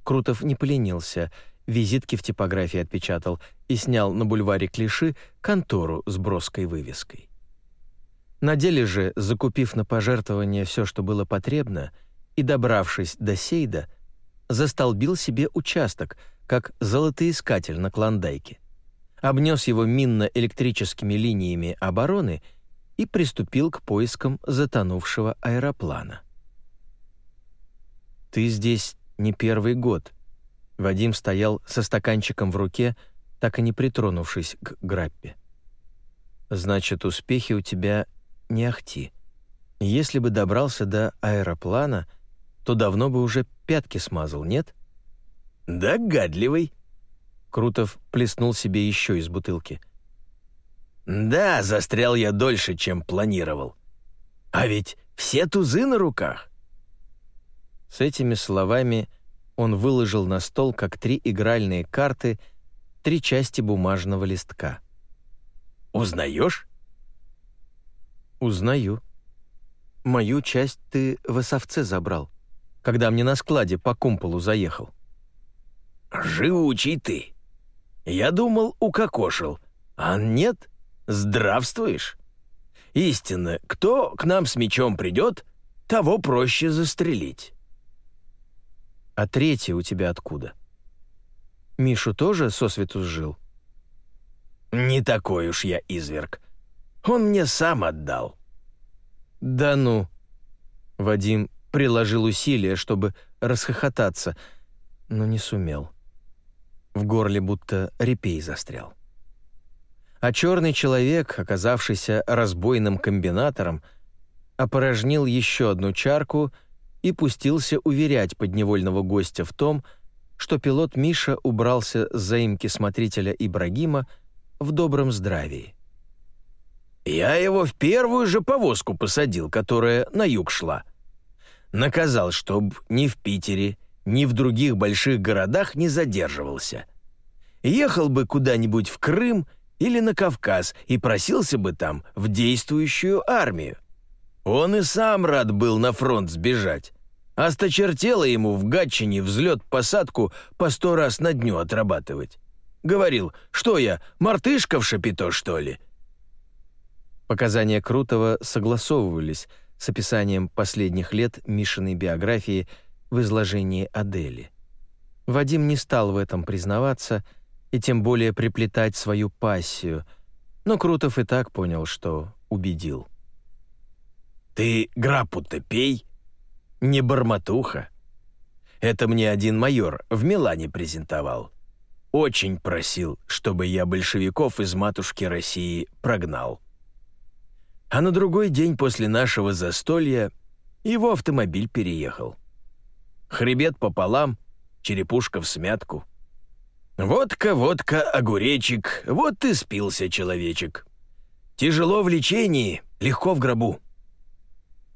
Крутов не поленился, визитки в типографии отпечатал и снял на бульваре Клиши контору с броской вывеской. На деле же, закупив на пожертвование все, что было потребно, и добравшись до Сейда, застолбил себе участок, как золотоискатель на Клондайке обнес его минно-электрическими линиями обороны и приступил к поискам затонувшего аэроплана. «Ты здесь не первый год», — Вадим стоял со стаканчиком в руке, так и не притронувшись к граппе. «Значит, успехи у тебя не ахти. Если бы добрался до аэроплана, то давно бы уже пятки смазал, нет?» «Догадливый», Крутов плеснул себе еще из бутылки. «Да, застрял я дольше, чем планировал. А ведь все тузы на руках». С этими словами он выложил на стол, как три игральные карты, три части бумажного листка. «Узнаешь?» «Узнаю. Мою часть ты в Осовце забрал, когда мне на складе по кумполу заехал». «Живучий ты!» Я думал, укокошил. А нет, здравствуешь. Истинно, кто к нам с мечом придет, того проще застрелить. А третий у тебя откуда? Мишу тоже сосвету сжил? Не такой уж я изверг. Он мне сам отдал. Да ну. Вадим приложил усилия, чтобы расхохотаться, но не сумел. В горле будто репей застрял. А черный человек, оказавшийся разбойным комбинатором, опорожнил еще одну чарку и пустился уверять подневольного гостя в том, что пилот Миша убрался с заимки смотрителя Ибрагима в добром здравии. «Я его в первую же повозку посадил, которая на юг шла. Наказал, чтоб ни в Питере, ни в других больших городах не задерживался. Ехал бы куда-нибудь в Крым или на Кавказ и просился бы там в действующую армию. Он и сам рад был на фронт сбежать. Осточертело ему в Гатчине взлет-посадку по сто раз на дню отрабатывать. Говорил, что я, мартышка в шапито, что ли? Показания Крутого согласовывались с описанием последних лет Мишиной биографии – в изложении Адели. Вадим не стал в этом признаваться и тем более приплетать свою пассию, но Крутов и так понял, что убедил. «Ты грапу-то пей, не бормотуха. Это мне один майор в Милане презентовал. Очень просил, чтобы я большевиков из матушки России прогнал. А на другой день после нашего застолья его автомобиль переехал хребет пополам, черепушка в смятку. Водка, водка, огуречек, вот ты спился, человечек. Тяжело в лечении, легко в гробу.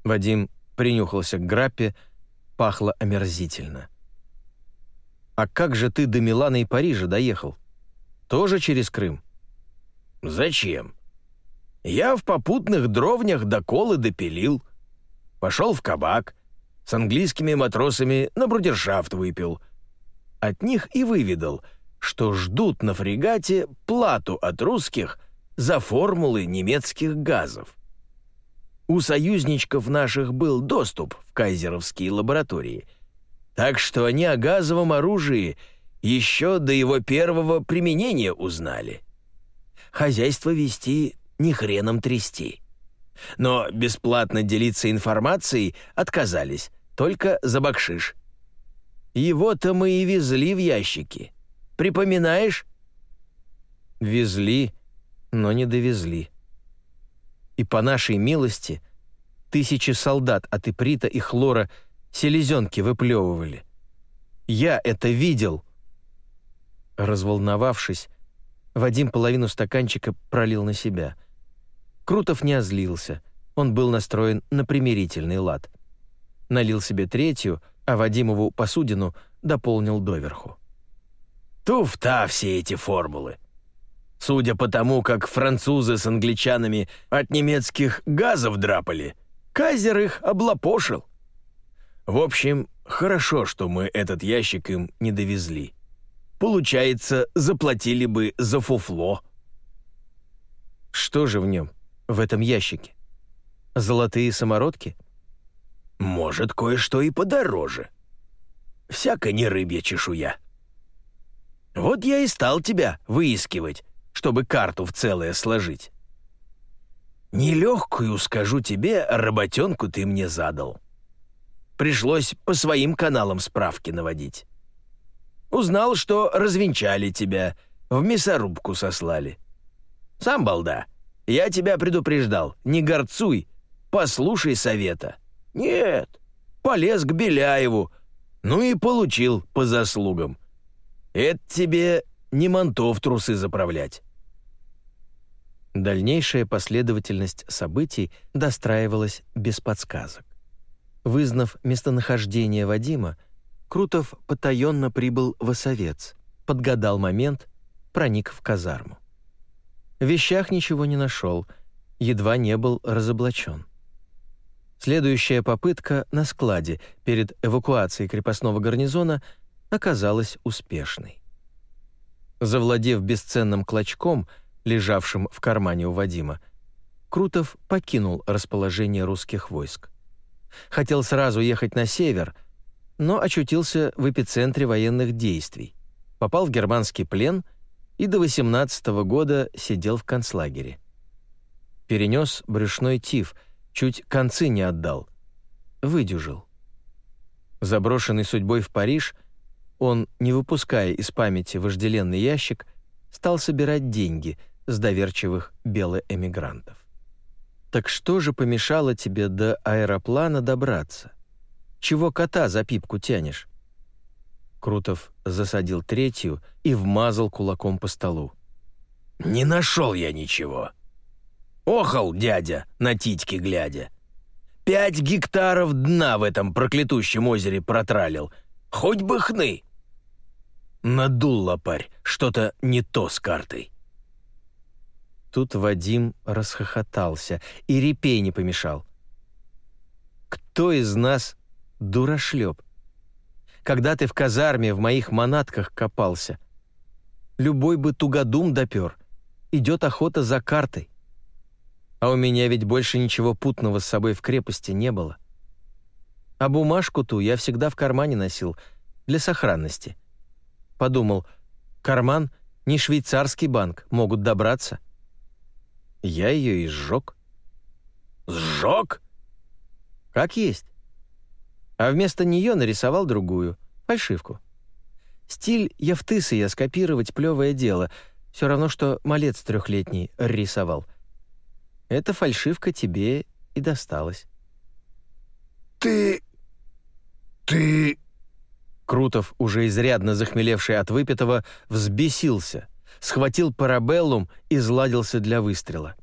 Вадим принюхался к граппе, пахло омерзительно. «А как же ты до Милана и Парижа доехал? Тоже через Крым?» «Зачем? Я в попутных дровнях до колы допилил. Пошел в кабак, с английскими матросами на брудершафт выпил. От них и выведал, что ждут на фрегате плату от русских за формулы немецких газов. У союзничков наших был доступ в кайзеровские лаборатории, так что они о газовом оружии еще до его первого применения узнали. Хозяйство вести ни хреном трясти но бесплатно делиться информацией отказались, только за бакшиш. Его-то мы и везли в ящики. Припоминаешь? Везли, но не довезли. И по нашей милости тысячи солдат от Иприта и Хлора селезенки выплевывали. Я это видел!» Разволновавшись, Вадим половину стаканчика пролил на себя. Крутов не озлился, он был настроен на примирительный лад. Налил себе третью, а Вадимову посудину дополнил доверху. Туфта все эти формулы. Судя по тому, как французы с англичанами от немецких газов драпали, Казер их облапошил. В общем, хорошо, что мы этот ящик им не довезли. Получается, заплатили бы за фуфло. Что же в нем, в этом ящике? Золотые самородки? Может, кое-что и подороже. Всяко не рыбья чешуя. Вот я и стал тебя выискивать, чтобы карту в целое сложить. Нелегкую, скажу тебе, работенку ты мне задал. Пришлось по своим каналам справки наводить. Узнал, что развенчали тебя, в мясорубку сослали. Сам балда, я тебя предупреждал, не горцуй, послушай совета. Нет, полез к Беляеву, ну и получил по заслугам. Это тебе не мантов трусы заправлять. Дальнейшая последовательность событий достраивалась без подсказок. Вызнав местонахождение Вадима, Крутов потаенно прибыл в Осовец, подгадал момент, проник в казарму. В вещах ничего не нашел, едва не был разоблачен. Следующая попытка на складе перед эвакуацией крепостного гарнизона оказалась успешной. Завладев бесценным клочком, лежавшим в кармане у Вадима, Крутов покинул расположение русских войск. Хотел сразу ехать на север, но очутился в эпицентре военных действий, попал в германский плен и до 18 -го года сидел в концлагере. Перенес брюшной тиф, чуть концы не отдал. Выдюжил. Заброшенный судьбой в Париж, он, не выпуская из памяти вожделенный ящик, стал собирать деньги – с доверчивых белоэмигрантов. «Так что же помешало тебе до аэроплана добраться? Чего кота за пипку тянешь?» Крутов засадил третью и вмазал кулаком по столу. «Не нашел я ничего. Охал дядя, на титьки глядя. Пять гектаров дна в этом проклятущем озере протралил. Хоть бы хны!» Надул лопарь, что-то не то с картой. Тут Вадим расхохотался, и репей не помешал. «Кто из нас дурошлеп? Когда ты в казарме в моих манатках копался, любой бы тугодум допер. Идет охота за картой. А у меня ведь больше ничего путного с собой в крепости не было. А бумажку ту я всегда в кармане носил, для сохранности. Подумал, карман — не швейцарский банк, могут добраться». Я ее и сжег. Сжег? Как есть. А вместо нее нарисовал другую, фальшивку. Стиль Евтысы я скопировать плевое дело, все равно, что малец трехлетний рисовал. Эта фальшивка тебе и досталась. «Ты... ты...» Крутов, уже изрядно захмелевший от выпитого, взбесился схватил парабеллум и зладился для выстрела.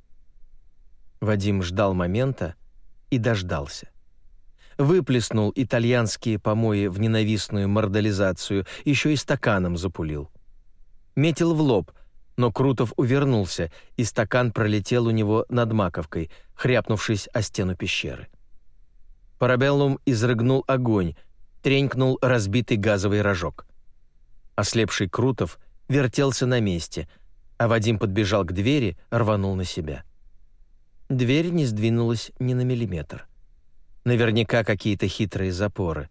Вадим ждал момента и дождался. Выплеснул итальянские помои в ненавистную мордализацию, еще и стаканом запулил. Метил в лоб, но Крутов увернулся, и стакан пролетел у него над маковкой, хряпнувшись о стену пещеры. Парабеллум изрыгнул огонь, тренькнул разбитый газовый рожок. Ослепший Крутов вертелся на месте, а Вадим подбежал к двери, рванул на себя. Дверь не сдвинулась ни на миллиметр. Наверняка какие-то хитрые запоры.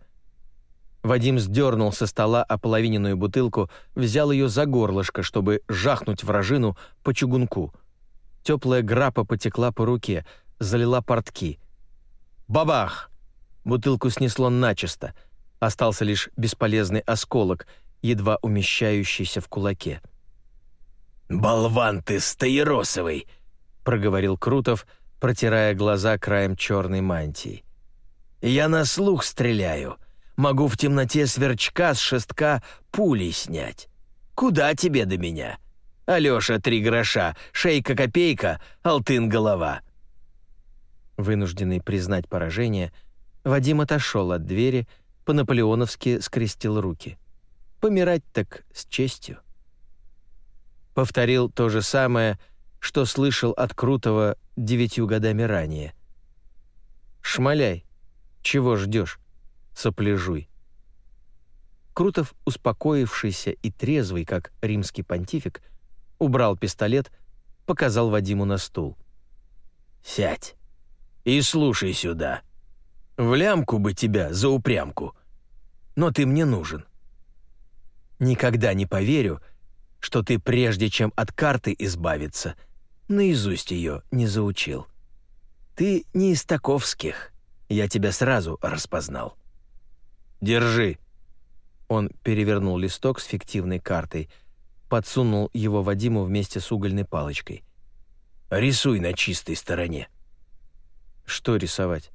Вадим сдернул со стола ополовиненную бутылку, взял ее за горлышко, чтобы жахнуть вражину по чугунку. Теплая грапа потекла по руке, залила портки. Бабах! Бутылку снесло начисто. Остался лишь бесполезный осколок — едва умещающийся в кулаке. «Болван ты стаиросовый!» — проговорил Крутов, протирая глаза краем черной мантии. Я на слух стреляю. Могу в темноте сверчка с шестка пулей снять. Куда тебе до меня? Алёша три гроша, шейка-копейка, алтын голова». Вынужденный признать поражение, Вадим отошел от двери, по-наполеоновски скрестил руки. Помирать так с честью. Повторил то же самое, что слышал от Крутого девятью годами ранее. «Шмаляй, чего ждешь? Сопляжуй». Крутов, успокоившийся и трезвый, как римский понтифик, убрал пистолет, показал Вадиму на стул. «Сядь и слушай сюда. В лямку бы тебя за упрямку, но ты мне нужен. Никогда не поверю, что ты, прежде чем от карты избавиться, наизусть ее не заучил. Ты не из таковских, я тебя сразу распознал. Держи». Он перевернул листок с фиктивной картой, подсунул его Вадиму вместе с угольной палочкой. «Рисуй на чистой стороне». «Что рисовать?»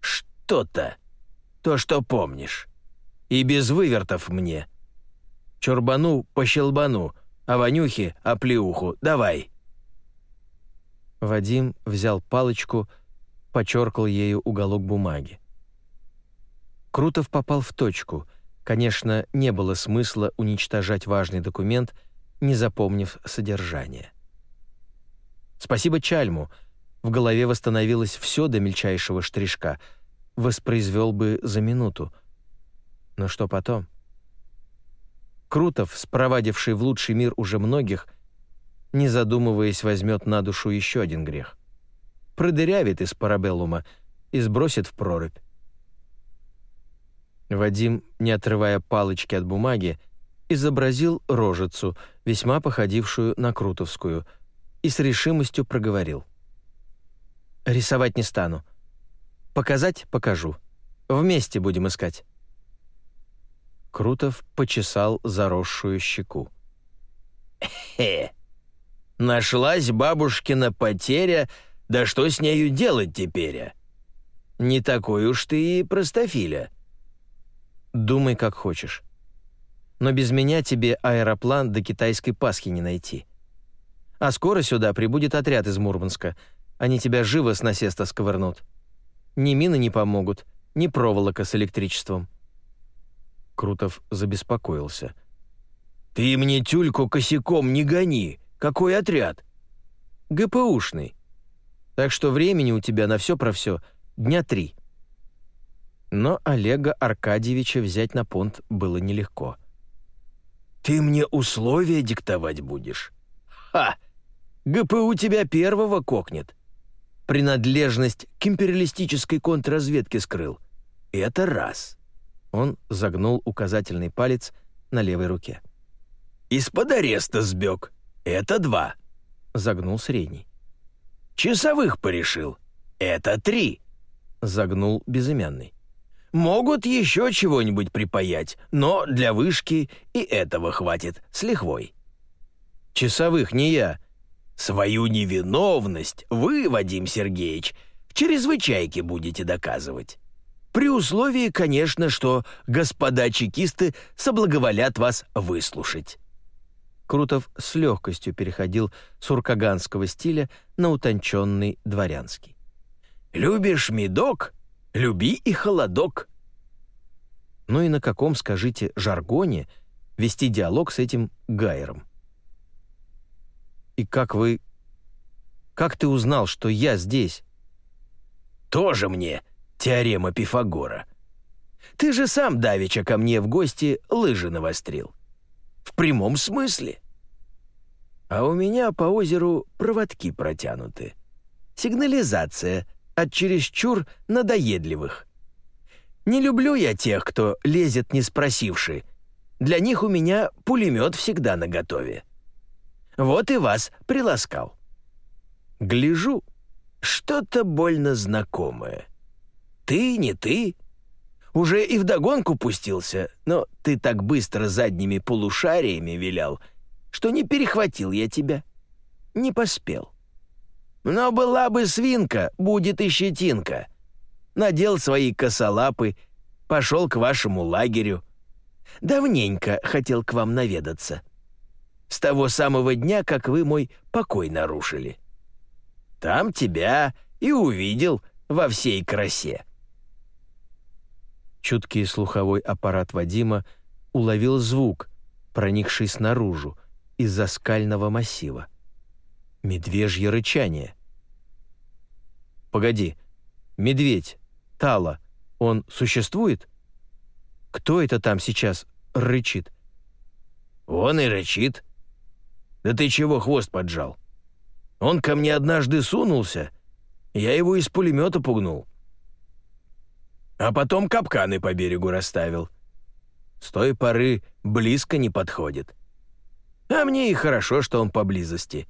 «Что-то. То, что помнишь. И без вывертов мне. Чурбану по щелбану, а Ванюхе — оплеуху. Давай». Вадим взял палочку, почеркал ею уголок бумаги. Крутов попал в точку. Конечно, не было смысла уничтожать важный документ, не запомнив содержание. Спасибо Чальму. В голове восстановилось все до мельчайшего штришка. Воспроизвел бы за минуту. Но что потом? Крутов, спровадивший в лучший мир уже многих, не задумываясь, возьмет на душу еще один грех. Продырявит из парабеллума и сбросит в прорубь. Вадим, не отрывая палочки от бумаги, изобразил рожицу, весьма походившую на крутовскую, и с решимостью проговорил. «Рисовать не стану. Показать — покажу. Вместе будем искать». Крутов почесал заросшую щеку. «Хе! Нашлась бабушкина потеря, да что с нею делать теперь? Не такой уж ты и простофиля». «Думай, как хочешь. Но без меня тебе аэроплан до китайской Пасхи не найти. А скоро сюда прибудет отряд из Мурманска. Они тебя живо с насеста сковырнут. Ни мины не помогут, ни проволока с электричеством». Крутов забеспокоился. «Ты мне тюльку косяком не гони! Какой отряд?» «ГПУшный. Так что времени у тебя на все про все дня три». Но Олега Аркадьевича взять на понт было нелегко. «Ты мне условия диктовать будешь? Ха! ГПУ тебя первого кокнет. Принадлежность к империалистической контрразведке скрыл. Это раз. Он загнул указательный палец на левой руке. «Из-под ареста сбег. Это два». Загнул средний. «Часовых порешил. Это три». Загнул безымянный. «Могут еще чего-нибудь припаять, но для вышки и этого хватит с лихвой». «Часовых не я». «Свою невиновность вы, Вадим Сергеевич, в чрезвычайке будете доказывать». При условии, конечно, что господа чекисты соблаговолят вас выслушать». Крутов с легкостью переходил с уркаганского стиля на утонченный дворянский. «Любишь медок? Люби и холодок». Ну и на каком, скажите, жаргоне вести диалог с этим Гайером? «И как вы... Как ты узнал, что я здесь?» «Тоже мне теорема Пифагора. Ты же сам давеча ко мне в гости лыжи навострил. В прямом смысле. А у меня по озеру проводки протянуты. Сигнализация от чересчур надоедливых. Не люблю я тех, кто лезет не спросивши. Для них у меня пулемет всегда наготове. Вот и вас приласкал. Гляжу, что-то больно знакомое. Ты, не ты. Уже и вдогонку пустился, но ты так быстро задними полушариями вилял, что не перехватил я тебя. Не поспел. Но была бы свинка, будет и щетинка. надел свои косолапы, пошел к вашему лагерю. Давненько хотел к вам наведаться. С того самого дня, как вы мой покой нарушили. Там тебя и увидел во всей красе». Чуткий слуховой аппарат Вадима уловил звук, проникший снаружи, из-за скального массива. Медвежье рычание. «Погоди, медведь, Тала, он существует? Кто это там сейчас рычит?» «Он и рычит. Да ты чего хвост поджал? Он ко мне однажды сунулся, я его из пулемета пугнул. А потом капканы по берегу расставил. С той поры близко не подходит. А мне и хорошо, что он поблизости.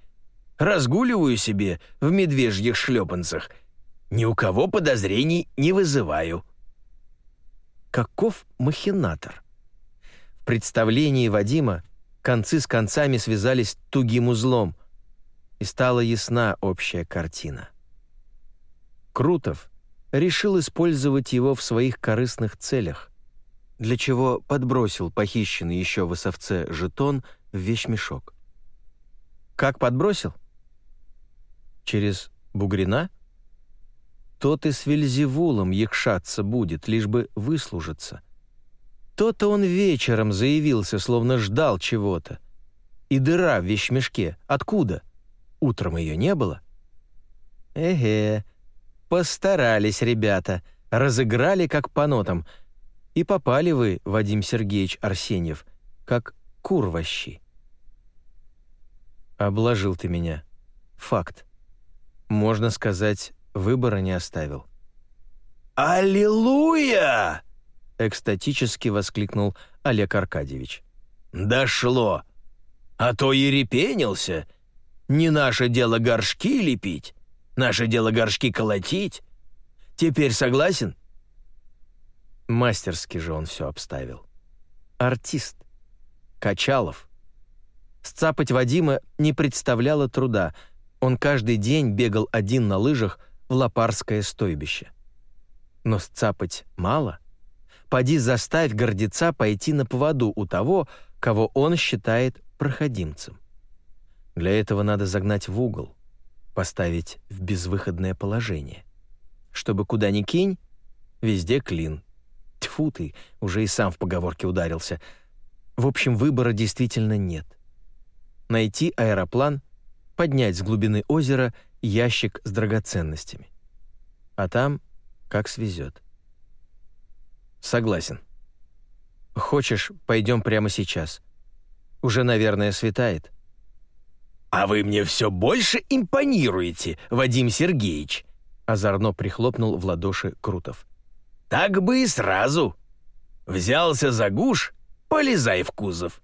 Разгуливаю себе в медвежьих шлепанцах. Ни у кого подозрений не вызываю. Каков махинатор? В представлении Вадима концы с концами связались тугим узлом, и стала ясна общая картина. Крутов решил использовать его в своих корыстных целях, для чего подбросил похищенный еще в жетон в вещмешок. Как подбросил? Через Бугрина? Тот и с Вельзевулом якшаться будет, лишь бы выслужиться. То-то он вечером заявился, словно ждал чего-то. И дыра в вещмешке. Откуда? Утром ее не было? Эге, Постарались ребята, разыграли как по нотам. И попали вы, Вадим Сергеевич Арсеньев, как курващи. Обложил ты меня. Факт. Можно сказать, выбора не оставил. «Аллилуйя!» — экстатически воскликнул Олег Аркадьевич. «Дошло! А то и репенился. Не наше дело горшки лепить, Наше дело горшки колотить. Теперь согласен?» Мастерски же он все обставил. Артист. Качалов. Сцапать Вадима не представляло труда. Он каждый день бегал один на лыжах в Лопарское стойбище. Но сцапать мало. Поди заставь гордеца пойти на поводу у того, кого он считает проходимцем. Для этого надо загнать в угол, поставить в безвыходное положение. Чтобы куда ни кинь, везде клин. Тьфу ты, уже и сам в поговорке ударился. В общем, выбора действительно нет. Найти аэроплан, поднять с глубины озера ящик с драгоценностями. А там как свезет. Согласен. Хочешь, пойдем прямо сейчас. Уже, наверное, светает. «А вы мне все больше импонируете, Вадим Сергеевич!» Озорно прихлопнул в ладоши Крутов. «Так бы и сразу. Взялся за гуш, полезай в кузов».